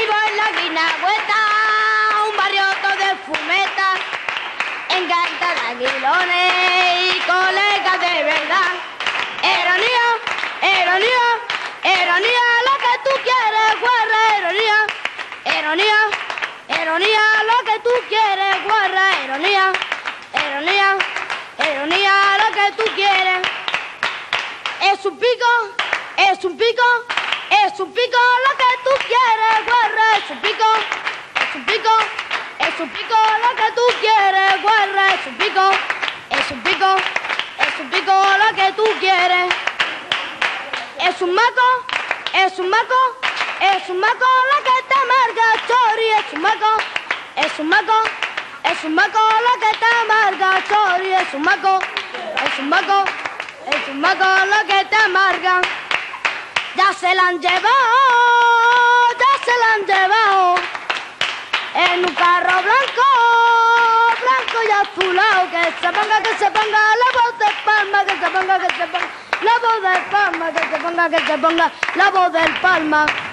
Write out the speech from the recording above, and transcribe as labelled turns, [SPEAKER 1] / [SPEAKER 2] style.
[SPEAKER 1] vivo en la Guinagüeta, un barrio de fumeta, encanta de aguilones y colegas de verdad. Ironía, ironía, ironía, lo que tú quieres, guarra, ironía, ironía, ironía, lo que tú quieres, guarra, ironía, ironía, ironía, lo que tú quieres. Es un pico, es un pico, es un pico lo que tú quieres, guarra, es un pico, es un pico, es un pico lo que tú quieres, guarra, es un pico, es un pico, es un pico lo que tú quieres. Es un maco, es un maco, es un maco lo que te amarga, chori, es un maco, es un maco, es un maco lo que te amarga, chori, es un maco, es un maco, es un maco lo que te amarga. Ya se la han llevado, ya se la han llevado en un carro blanco, azulado. Que se ponga, que se ponga la voz de palma, que se ponga, que se ponga la voz de palma, que se ponga, que se ponga la voz del palma.